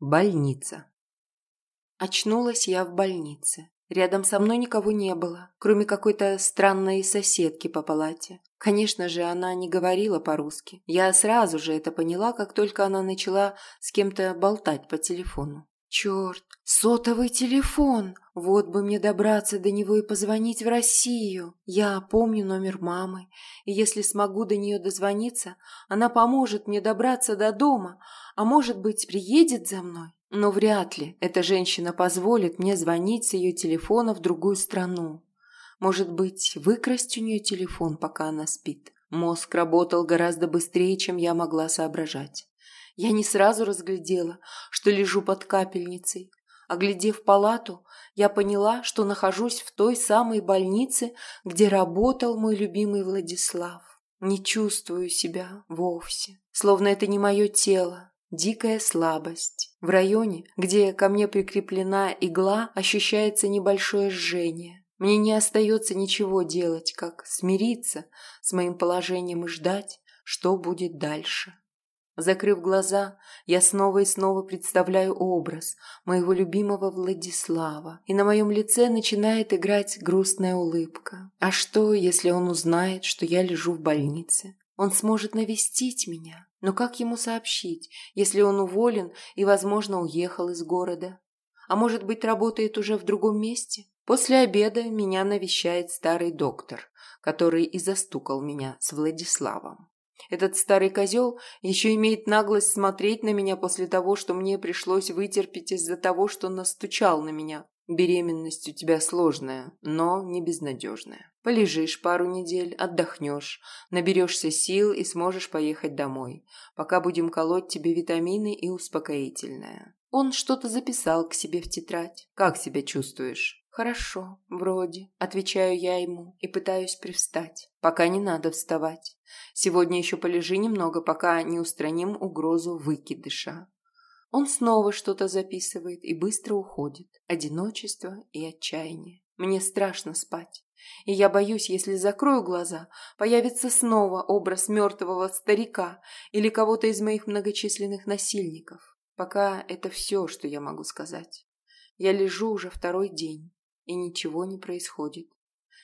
Больница. Очнулась я в больнице. Рядом со мной никого не было, кроме какой-то странной соседки по палате. Конечно же, она не говорила по-русски. Я сразу же это поняла, как только она начала с кем-то болтать по телефону. Черт, сотовый телефон! Вот бы мне добраться до него и позвонить в Россию. Я помню номер мамы, и если смогу до нее дозвониться, она поможет мне добраться до дома, а может быть, приедет за мной. Но вряд ли эта женщина позволит мне звонить с ее телефона в другую страну. Может быть, выкрасть у нее телефон, пока она спит. Мозг работал гораздо быстрее, чем я могла соображать. Я не сразу разглядела, что лежу под капельницей. Оглядев палату, я поняла, что нахожусь в той самой больнице, где работал мой любимый Владислав. Не чувствую себя вовсе, словно это не мое тело, дикая слабость. В районе, где ко мне прикреплена игла, ощущается небольшое жжение. Мне не остается ничего делать, как смириться с моим положением и ждать, что будет дальше. Закрыв глаза, я снова и снова представляю образ моего любимого Владислава, и на моем лице начинает играть грустная улыбка. А что, если он узнает, что я лежу в больнице? Он сможет навестить меня, но как ему сообщить, если он уволен и, возможно, уехал из города? А может быть, работает уже в другом месте? После обеда меня навещает старый доктор, который и застукал меня с Владиславом. Этот старый козел еще имеет наглость смотреть на меня после того, что мне пришлось вытерпеть из-за того, что настучал на меня. Беременность у тебя сложная, но не безнадежная. Полежишь пару недель, отдохнешь, наберешься сил и сможешь поехать домой, пока будем колоть тебе витамины и успокоительное. Он что-то записал к себе в тетрадь. Как себя чувствуешь? «Хорошо, вроде», – отвечаю я ему и пытаюсь привстать. «Пока не надо вставать. Сегодня еще полежи немного, пока не устраним угрозу выкидыша». Он снова что-то записывает и быстро уходит. Одиночество и отчаяние. Мне страшно спать. И я боюсь, если закрою глаза, появится снова образ мертвого старика или кого-то из моих многочисленных насильников. Пока это все, что я могу сказать. Я лежу уже второй день и ничего не происходит.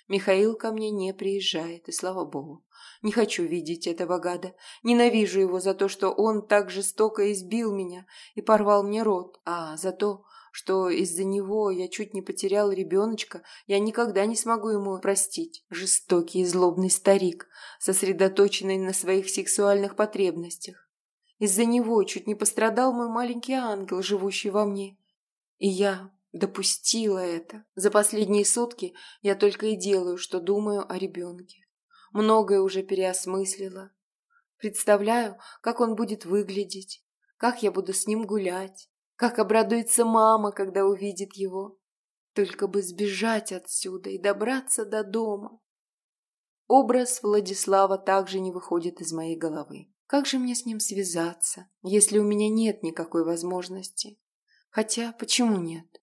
Михаил ко мне не приезжает, и слава богу. Не хочу видеть этого гада. Ненавижу его за то, что он так жестоко избил меня и порвал мне рот. А за то, что из-за него я чуть не потерял ребеночка, я никогда не смогу ему простить. Жестокий и злобный старик, сосредоточенный на своих сексуальных потребностях. Из-за него чуть не пострадал мой маленький ангел, живущий во мне. И я допустила это. За последние сутки я только и делаю, что думаю о ребенке. Многое уже переосмыслила. Представляю, как он будет выглядеть, как я буду с ним гулять, как обрадуется мама, когда увидит его. Только бы сбежать отсюда и добраться до дома. Образ Владислава также не выходит из моей головы. Как же мне с ним связаться, если у меня нет никакой возможности? Хотя, почему нет?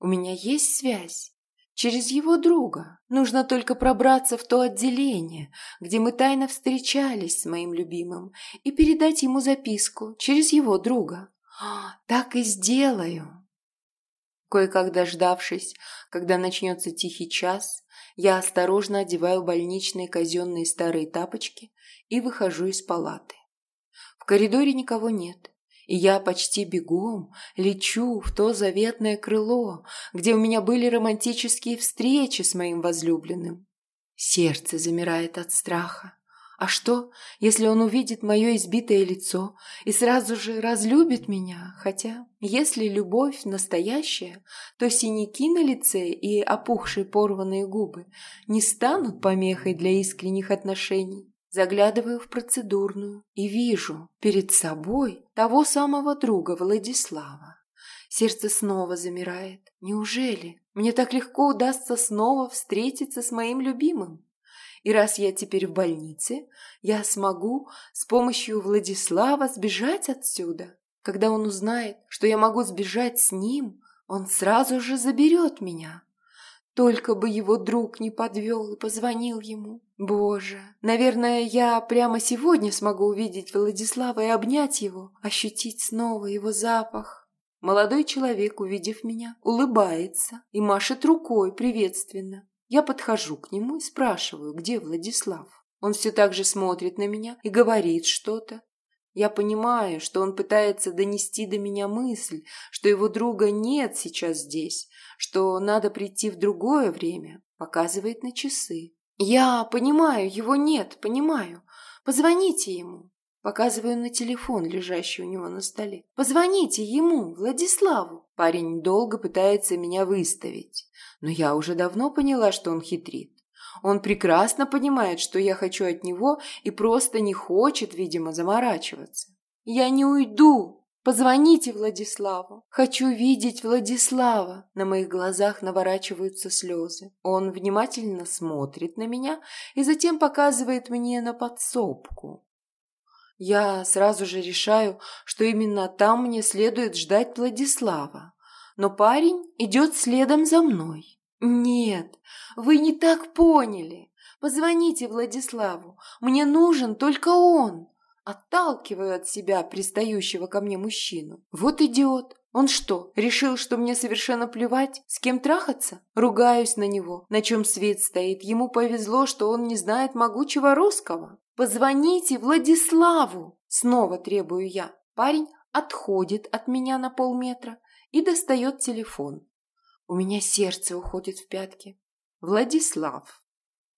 У меня есть связь. Через его друга. Нужно только пробраться в то отделение, где мы тайно встречались с моим любимым, и передать ему записку через его друга. Так и сделаю. Кое-как дождавшись, когда начнется тихий час, я осторожно одеваю больничные казенные старые тапочки и выхожу из палаты. В коридоре никого нет и я почти бегом лечу в то заветное крыло, где у меня были романтические встречи с моим возлюбленным. Сердце замирает от страха. А что, если он увидит мое избитое лицо и сразу же разлюбит меня? Хотя, если любовь настоящая, то синяки на лице и опухшие порванные губы не станут помехой для искренних отношений. Заглядываю в процедурную и вижу перед собой того самого друга Владислава. Сердце снова замирает. Неужели мне так легко удастся снова встретиться с моим любимым? И раз я теперь в больнице, я смогу с помощью Владислава сбежать отсюда. Когда он узнает, что я могу сбежать с ним, он сразу же заберет меня. Только бы его друг не подвел и позвонил ему. Боже, наверное, я прямо сегодня смогу увидеть Владислава и обнять его, ощутить снова его запах. Молодой человек, увидев меня, улыбается и машет рукой приветственно. Я подхожу к нему и спрашиваю, где Владислав. Он все так же смотрит на меня и говорит что-то. Я понимаю, что он пытается донести до меня мысль, что его друга нет сейчас здесь, что надо прийти в другое время, показывает на часы. Я понимаю, его нет, понимаю. Позвоните ему. Показываю на телефон, лежащий у него на столе. Позвоните ему, Владиславу. Парень долго пытается меня выставить, но я уже давно поняла, что он хитрит. Он прекрасно понимает, что я хочу от него и просто не хочет, видимо, заморачиваться. «Я не уйду! Позвоните Владиславу! Хочу видеть Владислава!» На моих глазах наворачиваются слезы. Он внимательно смотрит на меня и затем показывает мне на подсобку. Я сразу же решаю, что именно там мне следует ждать Владислава. Но парень идет следом за мной. «Нет, вы не так поняли. Позвоните Владиславу. Мне нужен только он». Отталкиваю от себя пристающего ко мне мужчину. Вот идиот. Он что, решил, что мне совершенно плевать, с кем трахаться? Ругаюсь на него, на чем свет стоит. Ему повезло, что он не знает могучего русского. «Позвоните Владиславу!» Снова требую я. Парень отходит от меня на полметра и достает телефон. У меня сердце уходит в пятки. Владислав.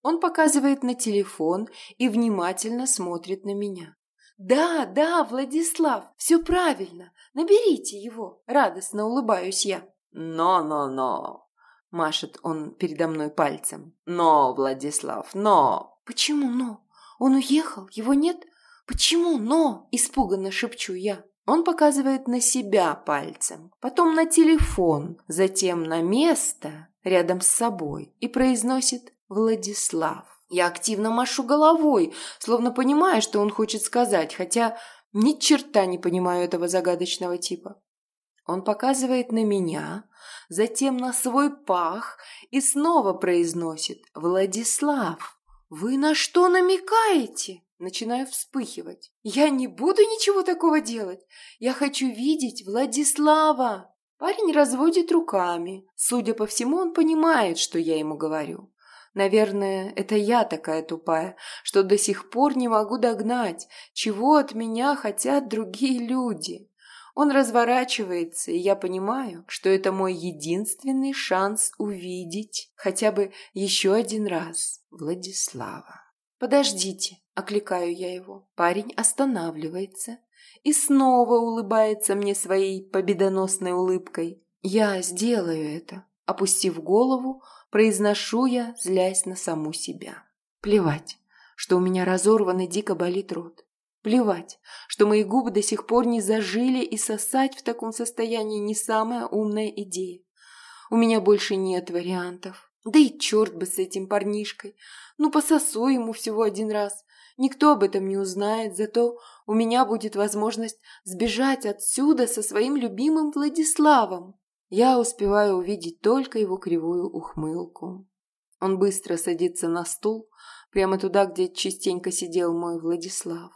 Он показывает на телефон и внимательно смотрит на меня. «Да, да, Владислав, все правильно. Наберите его!» Радостно улыбаюсь я. «Но-но-но!» Машет он передо мной пальцем. «Но, Владислав, но!» «Почему но? Он уехал? Его нет? Почему но?» Испуганно шепчу я. Он показывает на себя пальцем, потом на телефон, затем на место рядом с собой и произносит «Владислав». Я активно машу головой, словно понимая, что он хочет сказать, хотя ни черта не понимаю этого загадочного типа. Он показывает на меня, затем на свой пах и снова произносит «Владислав, вы на что намекаете?» Начинаю вспыхивать. Я не буду ничего такого делать. Я хочу видеть Владислава. Парень разводит руками. Судя по всему, он понимает, что я ему говорю. Наверное, это я такая тупая, что до сих пор не могу догнать, чего от меня хотят другие люди. Он разворачивается, и я понимаю, что это мой единственный шанс увидеть хотя бы еще один раз Владислава. «Подождите», — окликаю я его. Парень останавливается и снова улыбается мне своей победоносной улыбкой. «Я сделаю это», — опустив голову, произношу я, злясь на саму себя. Плевать, что у меня разорван и дико болит рот. Плевать, что мои губы до сих пор не зажили, и сосать в таком состоянии не самая умная идея. У меня больше нет вариантов. Да и черт бы с этим парнишкой. Ну, пососу ему всего один раз. Никто об этом не узнает, зато у меня будет возможность сбежать отсюда со своим любимым Владиславом. Я успеваю увидеть только его кривую ухмылку. Он быстро садится на стул, прямо туда, где частенько сидел мой Владислав.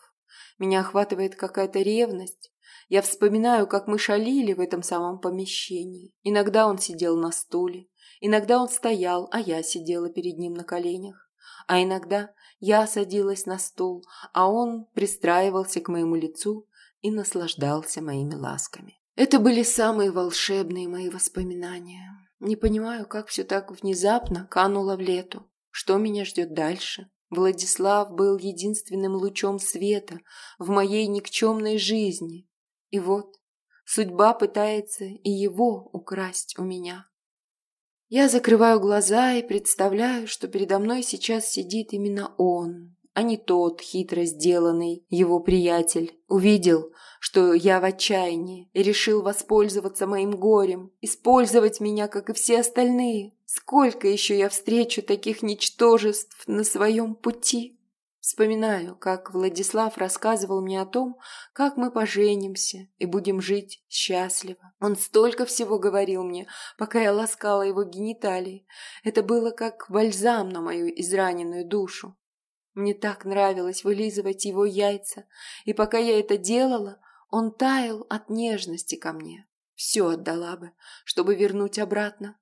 Меня охватывает какая-то ревность. Я вспоминаю, как мы шалили в этом самом помещении. Иногда он сидел на стуле, Иногда он стоял, а я сидела перед ним на коленях. А иногда я садилась на стул, а он пристраивался к моему лицу и наслаждался моими ласками. Это были самые волшебные мои воспоминания. Не понимаю, как все так внезапно кануло в лету. Что меня ждет дальше? Владислав был единственным лучом света в моей никчемной жизни. И вот судьба пытается и его украсть у меня. Я закрываю глаза и представляю, что передо мной сейчас сидит именно он, а не тот хитро сделанный его приятель. Увидел, что я в отчаянии и решил воспользоваться моим горем, использовать меня, как и все остальные. Сколько еще я встречу таких ничтожеств на своем пути? Вспоминаю, как Владислав рассказывал мне о том, как мы поженимся и будем жить счастливо. Он столько всего говорил мне, пока я ласкала его гениталии. Это было как бальзам на мою израненную душу. Мне так нравилось вылизывать его яйца, и пока я это делала, он таял от нежности ко мне. все отдала бы, чтобы вернуть обратно.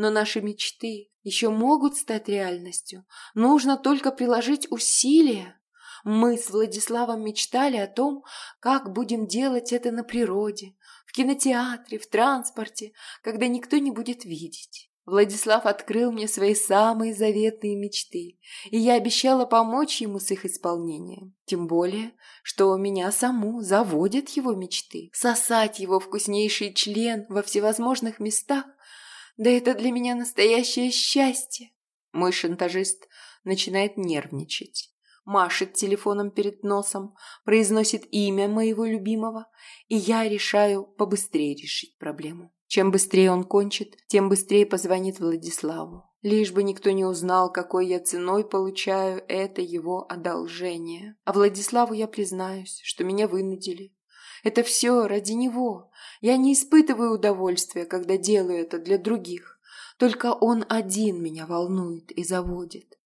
Но наши мечты еще могут стать реальностью. Нужно только приложить усилия. Мы с Владиславом мечтали о том, как будем делать это на природе, в кинотеатре, в транспорте, когда никто не будет видеть. Владислав открыл мне свои самые заветные мечты, и я обещала помочь ему с их исполнением. Тем более, что меня саму заводят его мечты. Сосать его вкуснейший член во всевозможных местах, да это для меня настоящее счастье. Мой шантажист начинает нервничать машет телефоном перед носом, произносит имя моего любимого, и я решаю побыстрее решить проблему. Чем быстрее он кончит, тем быстрее позвонит Владиславу. Лишь бы никто не узнал, какой я ценой получаю это его одолжение. А Владиславу я признаюсь, что меня вынудили. Это все ради него. Я не испытываю удовольствия, когда делаю это для других. Только он один меня волнует и заводит.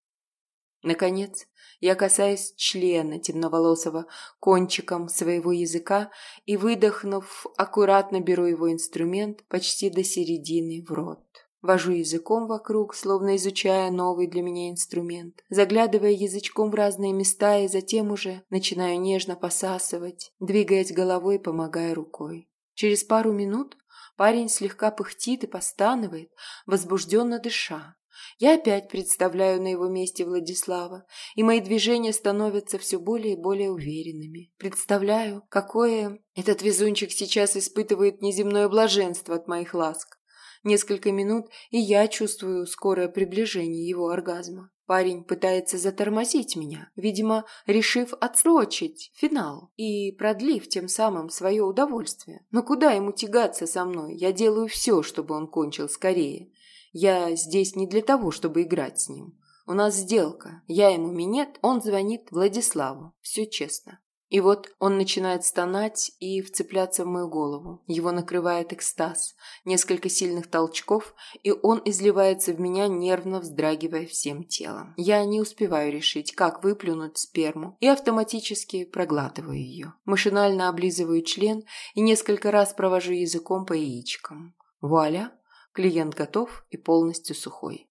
Наконец, я касаюсь члена темноволосого кончиком своего языка и, выдохнув, аккуратно беру его инструмент почти до середины в рот. Вожу языком вокруг, словно изучая новый для меня инструмент, заглядывая язычком в разные места и затем уже начинаю нежно посасывать, двигаясь головой, помогая рукой. Через пару минут парень слегка пыхтит и постанывает, возбужденно дыша. Я опять представляю на его месте Владислава, и мои движения становятся все более и более уверенными. Представляю, какое этот везунчик сейчас испытывает неземное блаженство от моих ласк. Несколько минут, и я чувствую скорое приближение его оргазма. Парень пытается затормозить меня, видимо, решив отсрочить финал и продлив тем самым свое удовольствие. Но куда ему тягаться со мной? Я делаю все, чтобы он кончил скорее. Я здесь не для того, чтобы играть с ним. У нас сделка. Я ему минет, он звонит Владиславу. Все честно. И вот он начинает стонать и вцепляться в мою голову. Его накрывает экстаз. Несколько сильных толчков, и он изливается в меня, нервно вздрагивая всем телом. Я не успеваю решить, как выплюнуть сперму, и автоматически проглатываю ее. Машинально облизываю член и несколько раз провожу языком по яичкам. Вуаля! Клиент готов и полностью сухой.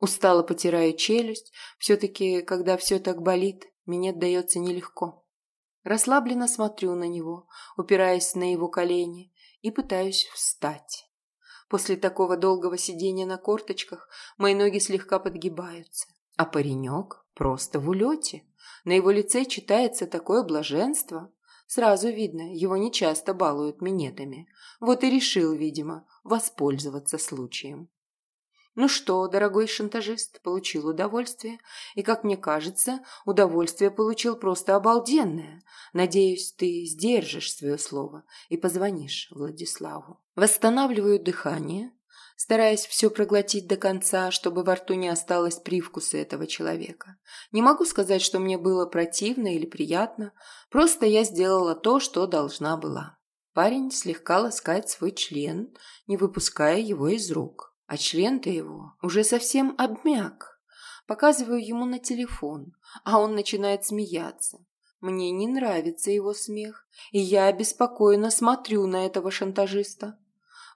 Устало потираю челюсть. Все-таки, когда все так болит, мне дается нелегко. Расслабленно смотрю на него, упираясь на его колени, и пытаюсь встать. После такого долгого сидения на корточках мои ноги слегка подгибаются. А паренек просто в улете. На его лице читается такое блаженство. Сразу видно, его нечасто балуют минетами. Вот и решил, видимо, воспользоваться случаем. Ну что, дорогой шантажист, получил удовольствие. И, как мне кажется, удовольствие получил просто обалденное. Надеюсь, ты сдержишь свое слово и позвонишь Владиславу. Восстанавливаю дыхание, стараясь все проглотить до конца, чтобы во рту не осталось привкуса этого человека. Не могу сказать, что мне было противно или приятно, просто я сделала то, что должна была. Парень слегка ласкает свой член, не выпуская его из рук. А член-то его уже совсем обмяк. Показываю ему на телефон, а он начинает смеяться. Мне не нравится его смех, и я обеспокоенно смотрю на этого шантажиста.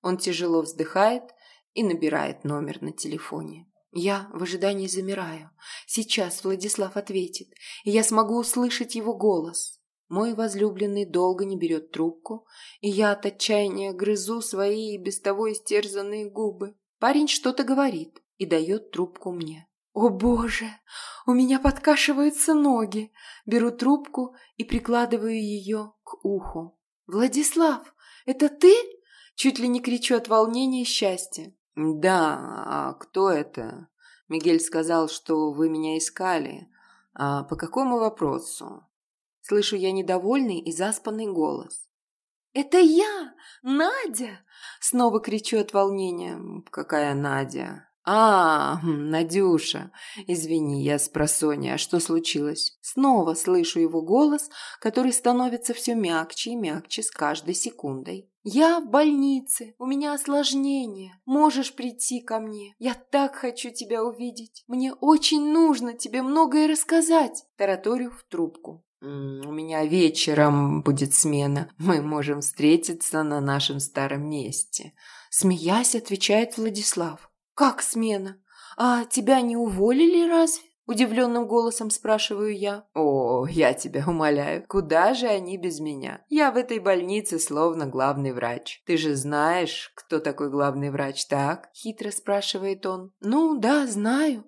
Он тяжело вздыхает и набирает номер на телефоне. Я в ожидании замираю. Сейчас Владислав ответит, и я смогу услышать его голос. Мой возлюбленный долго не берет трубку, и я от отчаяния грызу свои и без того истерзанные губы. Парень что-то говорит и дает трубку мне. О боже, у меня подкашиваются ноги. Беру трубку и прикладываю ее к уху. Владислав, это ты? Чуть ли не кричу от волнения и счастья. «Да, а кто это?» Мигель сказал, что вы меня искали. А по какому вопросу? Слышу я недовольный и заспанный голос. «Это я! Надя!» Снова кричу от волнения. «Какая Надя?» «А, хм, Надюша, извини, я с просони, а что случилось?» Снова слышу его голос, который становится все мягче и мягче с каждой секундой. «Я в больнице, у меня осложнение. Можешь прийти ко мне. Я так хочу тебя увидеть. Мне очень нужно тебе многое рассказать», – тараторю в трубку. У меня вечером будет смена. Мы можем встретиться на нашем старом месте. Смеясь, отвечает Владислав. Как смена? А тебя не уволили разве? Удивленным голосом спрашиваю я. «О, я тебя умоляю, куда же они без меня? Я в этой больнице словно главный врач. Ты же знаешь, кто такой главный врач, так?» Хитро спрашивает он. «Ну, да, знаю»,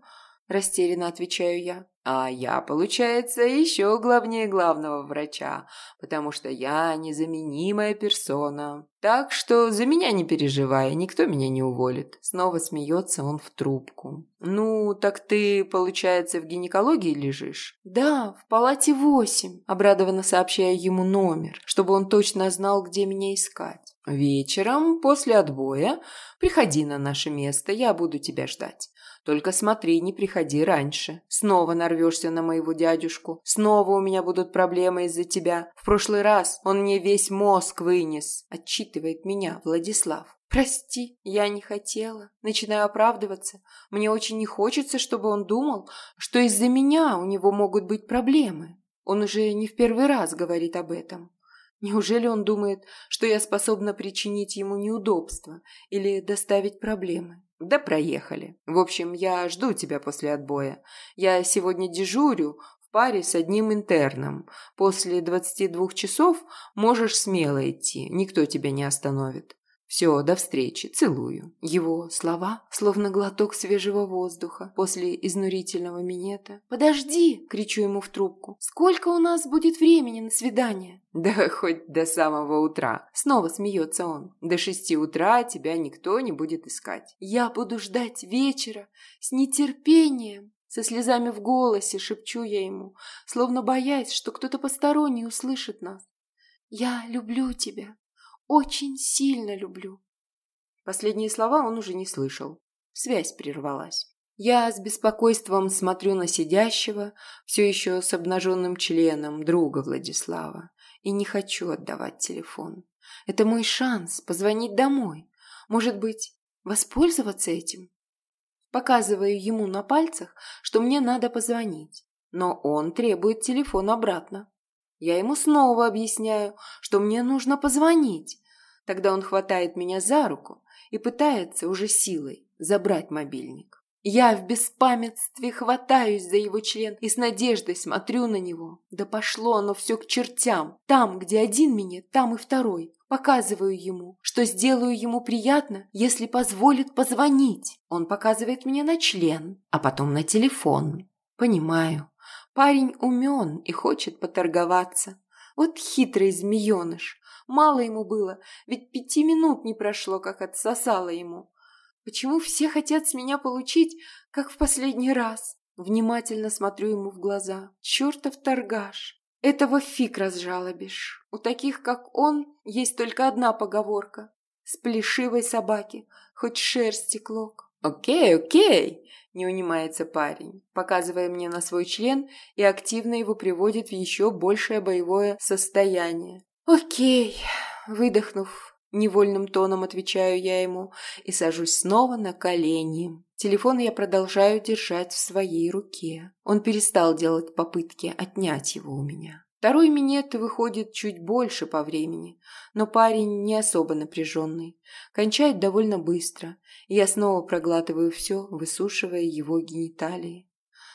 растерянно отвечаю я. А я, получается, еще главнее главного врача, потому что я незаменимая персона. Так что за меня не переживай, никто меня не уволит. Снова смеется он в трубку. Ну, так ты, получается, в гинекологии лежишь? Да, в палате восемь. Обрадованно сообщаю ему номер, чтобы он точно знал, где меня искать. Вечером, после отбоя, приходи на наше место, я буду тебя ждать. Только смотри, не приходи раньше. Снова нарвешься на моего дядюшку. Снова у меня будут проблемы из-за тебя. В прошлый раз он мне весь мозг вынес. Отчитывает меня Владислав. «Прости, я не хотела». Начинаю оправдываться. Мне очень не хочется, чтобы он думал, что из-за меня у него могут быть проблемы. Он уже не в первый раз говорит об этом. Неужели он думает, что я способна причинить ему неудобства или доставить проблемы? Да проехали. В общем, я жду тебя после отбоя. Я сегодня дежурю в паре с одним интерном. После двадцати двух часов можешь смело идти, никто тебя не остановит. Все, до встречи, целую. Его слова, словно глоток свежего воздуха после изнурительного минета. «Подожди!» – кричу ему в трубку. «Сколько у нас будет времени на свидание?» «Да хоть до самого утра!» Снова смеется он. «До шести утра тебя никто не будет искать». «Я буду ждать вечера с нетерпением!» Со слезами в голосе шепчу я ему, словно боясь, что кто-то посторонний услышит нас. «Я люблю тебя!» Очень сильно люблю. Последние слова он уже не слышал. Связь прервалась. Я с беспокойством смотрю на сидящего, все еще с обнаженным членом, друга Владислава, и не хочу отдавать телефон. Это мой шанс позвонить домой. Может быть, воспользоваться этим? Показываю ему на пальцах, что мне надо позвонить, но он требует телефон обратно. Я ему снова объясняю, что мне нужно позвонить. Тогда он хватает меня за руку и пытается уже силой забрать мобильник. Я в беспамятстве хватаюсь за его член и с надеждой смотрю на него. Да пошло оно все к чертям. Там, где один меня, там и второй. Показываю ему, что сделаю ему приятно, если позволит позвонить. Он показывает мне на член, а потом на телефон. Понимаю, Парень умен и хочет поторговаться. Вот хитрый змееныш. Мало ему было, ведь пяти минут не прошло, как отсосало ему. Почему все хотят с меня получить, как в последний раз? Внимательно смотрю ему в глаза. Чертов торгаш. Этого фиг разжалобишь. У таких, как он, есть только одна поговорка. С плешивой собаки, хоть шерсти клок. «Окей, окей!» – не унимается парень, показывая мне на свой член и активно его приводит в еще большее боевое состояние. «Окей!» – выдохнув, невольным тоном отвечаю я ему и сажусь снова на колени. Телефон я продолжаю держать в своей руке. Он перестал делать попытки отнять его у меня. Второй минет выходит чуть больше по времени, но парень не особо напряженный. Кончает довольно быстро, и я снова проглатываю все, высушивая его гениталии.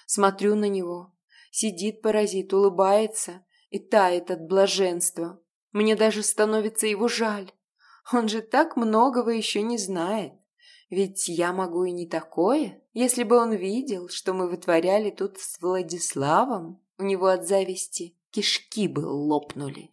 Смотрю на него. Сидит паразит, улыбается и тает от блаженства. Мне даже становится его жаль. Он же так многого еще не знает. Ведь я могу и не такое, если бы он видел, что мы вытворяли тут с Владиславом. У него от зависти кишки бы лопнули.